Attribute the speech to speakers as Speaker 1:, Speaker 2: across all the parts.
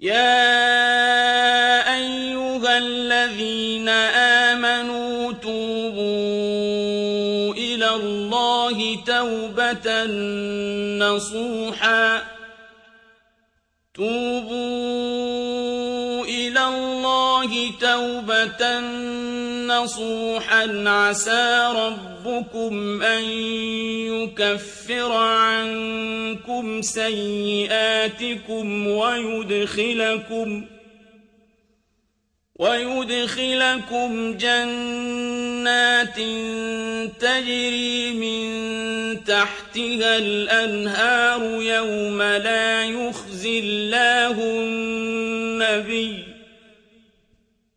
Speaker 1: يا أيها الذين آمنوا توبوا إلى الله توبة نصوحا توبوا توبة نصوحا عسى ربكم أن يكفر عنكم سيئاتكم ويدخلكم ويدخلكم جنات تجري من تحتها الأنهار يوم لا يخزي الله النبي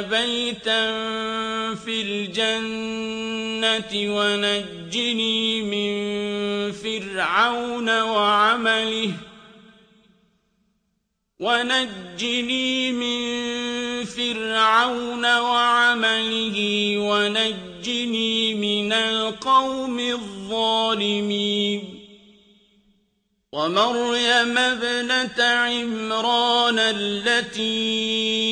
Speaker 1: بيتا في الجنة ونجني من فرعون وعمله. ونجني من فرعون وعمله. ونجني من القوم الظالمين. ومريم ابنة عمران التي